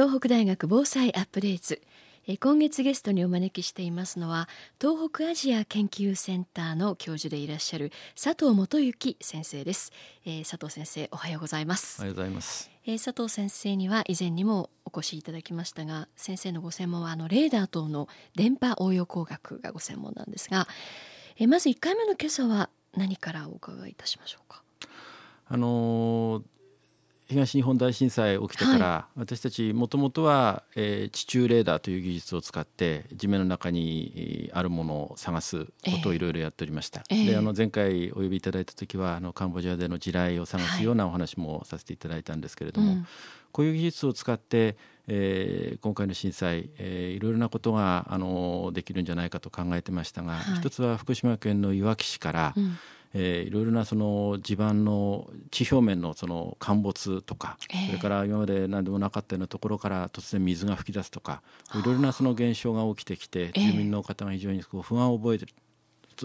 東北大学防災アップデート。今月ゲストにお招きしていますのは東北アジア研究センターの教授でいらっしゃる佐藤元幸先生です、えー、佐藤先生おはようございます。おはようございます、えー、佐藤先生には以前にもお越しいただきましたが先生のご専門はあのレーダー等の電波応用工学がご専門なんですが、えー、まず1回目の今朝は何からお伺いいたしましょうか？あのー東日本大震災起きてから、はい、私たちもともとは、えー、地中レーダーという技術を使って地面の中にあるものを探すことをいろいろやっておりました、えー、であの前回お呼びいただいた時はあのカンボジアでの地雷を探すようなお話もさせていただいたんですけれども、はいうん、こういう技術を使って、えー、今回の震災、えー、いろいろなことがあのできるんじゃないかと考えてましたが、はい、一つは福島県のいわき市から、うんえー、いろいろなその地盤の地表面のその陥没とか、えー、それから今まで何でもなかったようなところから突然水が噴き出すとかいろいろなその現象が起きてきて住民の方が非常にこう不安を覚えている。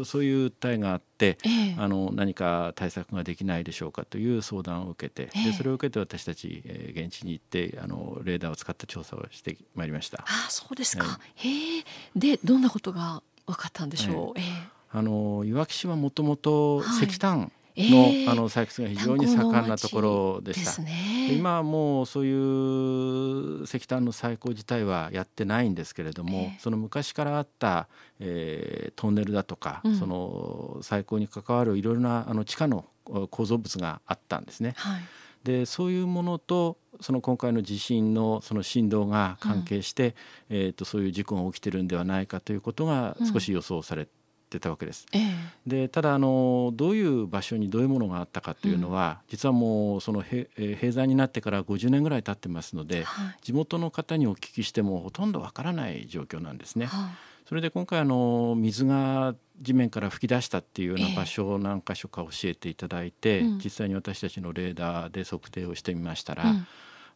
そういう訴えがあって、えー、あの何か対策ができないでしょうかという相談を受けて、えー、でそれを受けて私たち、えー、現地に行ってあのレーダーを使った調査をしてまいりました。あそうですか、へえ。でどんなことが分かったんでしょう、えーあのいわき市はもともと石炭のはいえー、あの採掘が非常に盛んなところでした。ね、今はもうそういう石炭の採鉱自体はやってないんですけれども、えー、その昔からあった、えー、トンネルだとか、うん、その採鉱に関わるいろいろなあの地下の構造物があったんですね。はい、でそういうものとその今回の地震のその振動が関係して、うん、えーと、そういう事故が起きてるんではないかということが少し予想されってたわけです。えー、でただあのどういう場所にどういうものがあったかというのは、うん、実はもうその閉山になってから50年ぐらい経ってますので、はい、地元の方にお聞きしてもほとんどわからない状況なんですね。はい、それで今回あの水が地面から噴き出したっていうような場所を何箇所か教えていただいて、えー、実際に私たちのレーダーで測定をしてみましたら、うん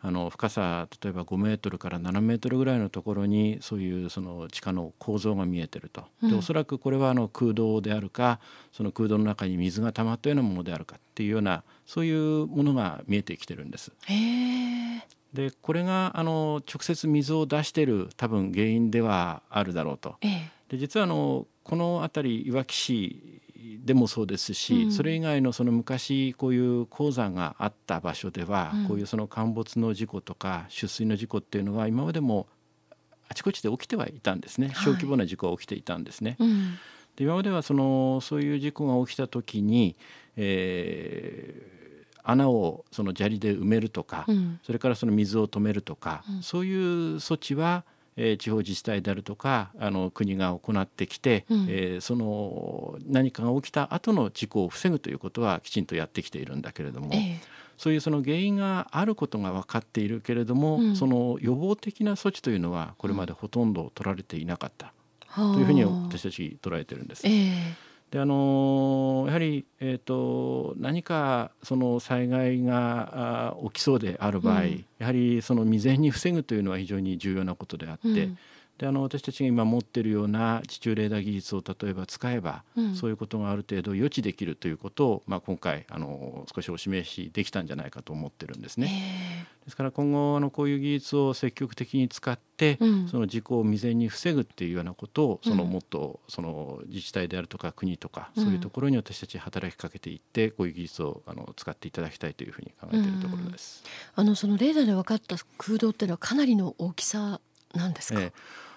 あの深さ例えば5メートルから7メートルぐらいのところにそういうその地下の構造が見えてると、でおそらくこれはあの空洞であるかその空洞の中に水が溜まったようなものであるかっていうようなそういうものが見えてきてるんです。でこれがあの直接水を出している多分原因ではあるだろうと。で実はあのこの辺りいわき市でもそうですし、うん、それ以外のその昔こういう鉱山があった場所では、うん、こういうその陥没の事故とか出水の事故っていうのは今までもあちこちで起きてはいたんですね。小規模な事故が起きていたんですね。はい、で今まではそのそういう事故が起きた時に、えー、穴をその砂利で埋めるとか、うん、それからその水を止めるとか、そういう措置はえー、地方自治体であるとかあの国が行ってきて、うん、えー、その何かが起きた後の事故を防ぐということはきちんとやってきているんだけれども、えー、そういうその原因があることが分かっているけれども、うん、その予防的な措置というのはこれまでほとんど取られていなかった、というふうに私たち捉えてるんです。えーであのやはり、えーと、何かその災害が起きそうである場合、うん、やはりその未然に防ぐというのは非常に重要なことであって、うん、であの私たちが今持っているような地中レーダー技術を例えば使えば、うん、そういうことがある程度予知できるということを、まあ、今回あの少しお示しできたんじゃないかと思ってるんですね。ですから今後あのこういう技術を積極的に使って、うん、その事故を未然に防ぐっていうようなことをそのもっとその自治体であるとか国とか、そういうところに私たち働きかけていってこういう技術をあの使っていただきたいというふうに考えているところです。あのそのレーダーで分かった空洞っていうのはかなりの大きさなんですか？えー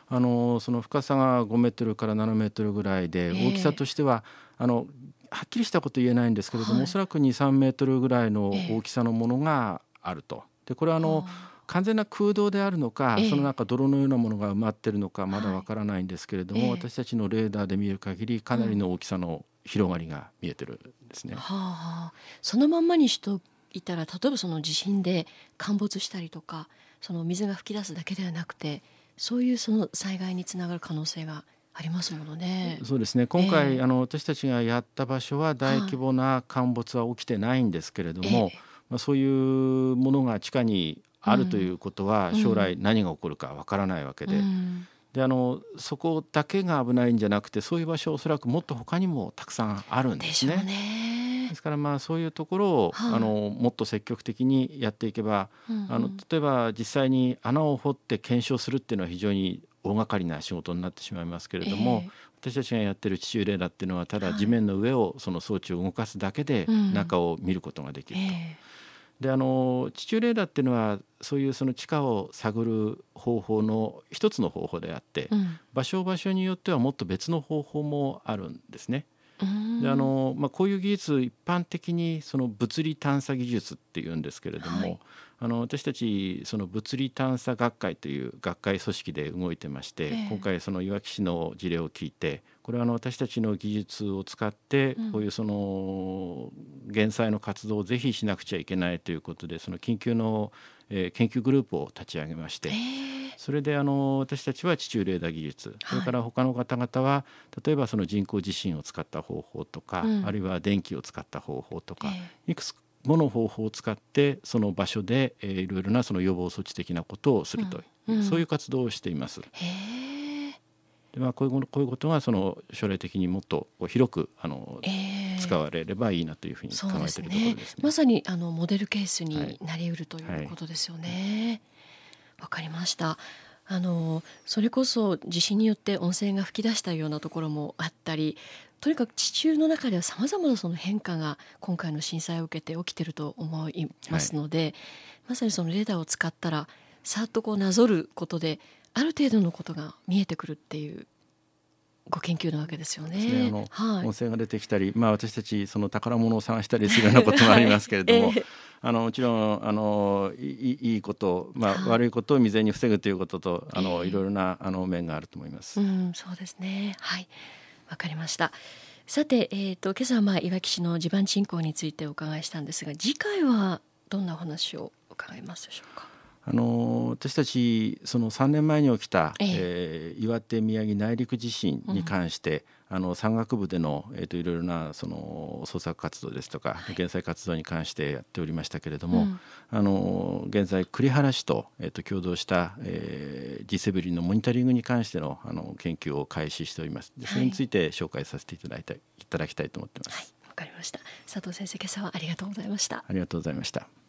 あのその深さが5メートルから7メートルぐらいで、大きさとしてはあのはっきりしたこと言えないんですけれども、はい、おそらく23メートルぐらいの大きさのものがあると。でこれはあの完全な空洞であるのか、その中泥のようなものが埋まってるのかまだわからないんですけれども、はい、私たちのレーダーで見る限りかなりの大きさの広がりが見えてるんですね。うん、はあ、そのまんまにしといたら例えばその地震で陥没したりとかその水が噴き出すだけではなくてそういうその災害につながる可能性がありますものね。そうですね。今回、えー、あの私たちがやった場所は大規模な陥没は起きてないんですけれども、えー、まあそういうものが地下にあるということは、将来何が起こるかわからないわけで。うん、であのそこだけが危ないんじゃなくてそういう場所おそらくもっと他にもたくさんあるんですね。ですからまあそういうところを、はい、あのもっと積極的にやっていけば、うんうん、あの例えば実際に穴を掘って検証するっていうのは非常に大掛かりな仕事になってしまいますけれども、えー、私たちがやってる地中レーダーっていうのはただ地面の上をその装置を動かすだけで中を見ることができると。はいえ。ーであの地中レーダーっていうのはそういうその地下を探る方法の一つの方法であって、うん、場所場所によってはもっと別の方法もあるんですね。であのまあ、こういう技術一般的にその物理探査技術っていうんですけれども、はい、あの私たちその物理探査学会という学会組織で動いてまして、えー、今回そのいわき市の事例を聞いてこれはあの私たちの技術を使ってこういうその減災の活動をぜひしなくちゃいけないということでその緊急の、え研究グループを立ち上げまして。えー。それであの私たちは地中レーダー技術それから他の方々は例えばその人工地震を使った方法とか、うん、あるいは電気を使った方法とか、いくつもの方法を使ってその場所で、えー、いろいろなその予防措置的なことをするという、そういう活動をしています。でまあ、こういうこういうことがその将来的にもっと広くあの、えー、使われればいいなというふうに考えているところですね。すねまさにあのモデルケースになりうるということですよね。はい。わかりました。あのそれこそ地震によって温泉が噴き出したようなところもあったりとにかく地中の中ではさまざまなその変化が今回の震災を受けて起きてると思いますので、はい、まさにそのレーダーを使ったらさっとこうなぞることである程度のことが見えてくるっていうご研究なわけですよね。ねはい、温泉が出てきたり、まあ私たちその宝物を探したりするようなこともありますけれども、えー、あのもちろんあのいいいこと、まあ悪いことを未然に防ぐということと、あの、えー、いろいろなあの面があると思います。うん、そうですね。はい、わかりました。さて、えっ、ー、と今朝はまあいわき市の地盤沈降についてお伺いしたんですが、次回はどんなお話を伺いますでしょうか？あの私たちその3年前に起きた、ええ。ー、岩手宮城内陸地震に関して、うん、あの山岳部での、えーと、いろいろなその捜索活動ですとか、はい、減災活動に関してやっておりましたけれども、うん、あの現在栗原市と,、えーと、共同した、えー、G7 リのモニタリングに関してのあの研究を開始しております。でそれについて紹介させていただいたいただきたいと思っています。わ、はい、かりました。佐藤先生今朝はありがとうございました。ありがとうございました